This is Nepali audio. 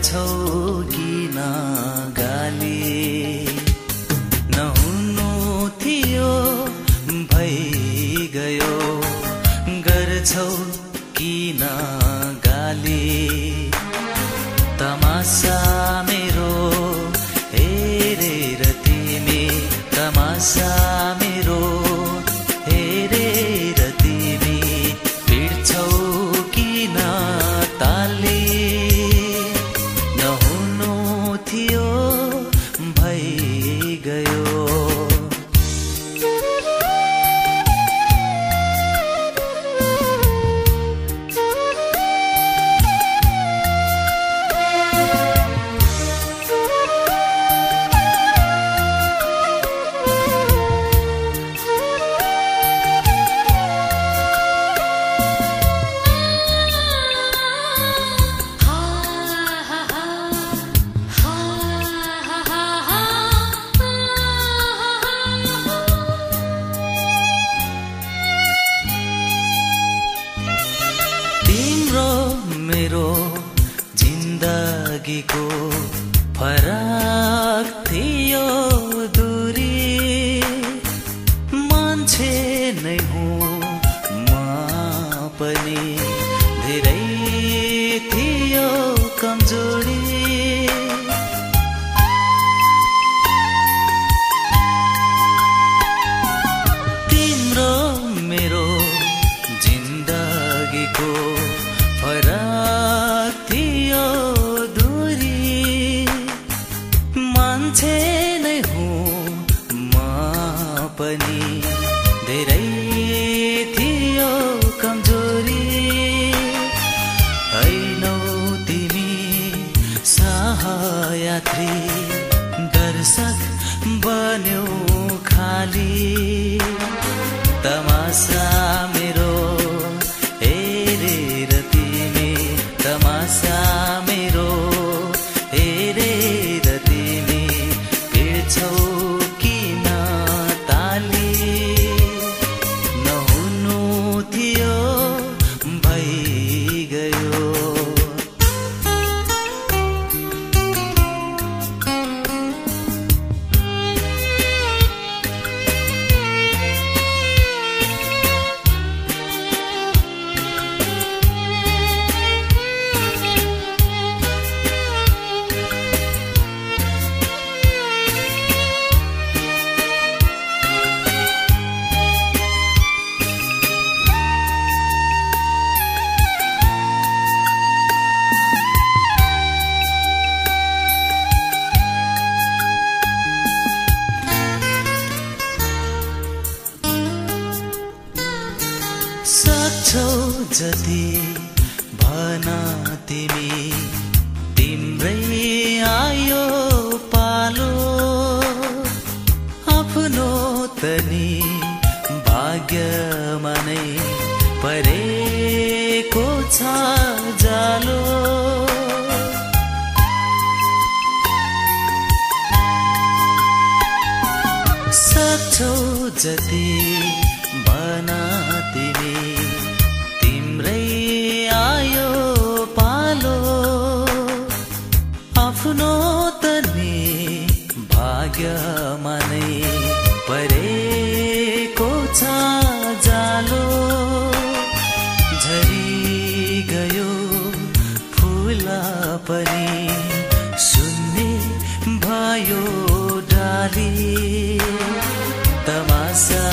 गर्छौ किन गयो। जिन्दगीको फरक थियो दूरी। मान्छे नै हुँ म पनि। पनि धेरै थियो कमजोरी। हैनौ तिमी सहयात्री दर्शक बन्यौ खाली। तमासा मेरो हेरेर तिमी तमासा सक्छौ जति भन तिमी। तिम्रै आयो पालो। आफ्नो तनी भाग्यमा नै परेको छ जालो। सक्छौ जति भन तिमी। भाग्यमा नै परेको छ जालो। झरी गयो फुल पनि सुन्ने भयो डाली। तमासा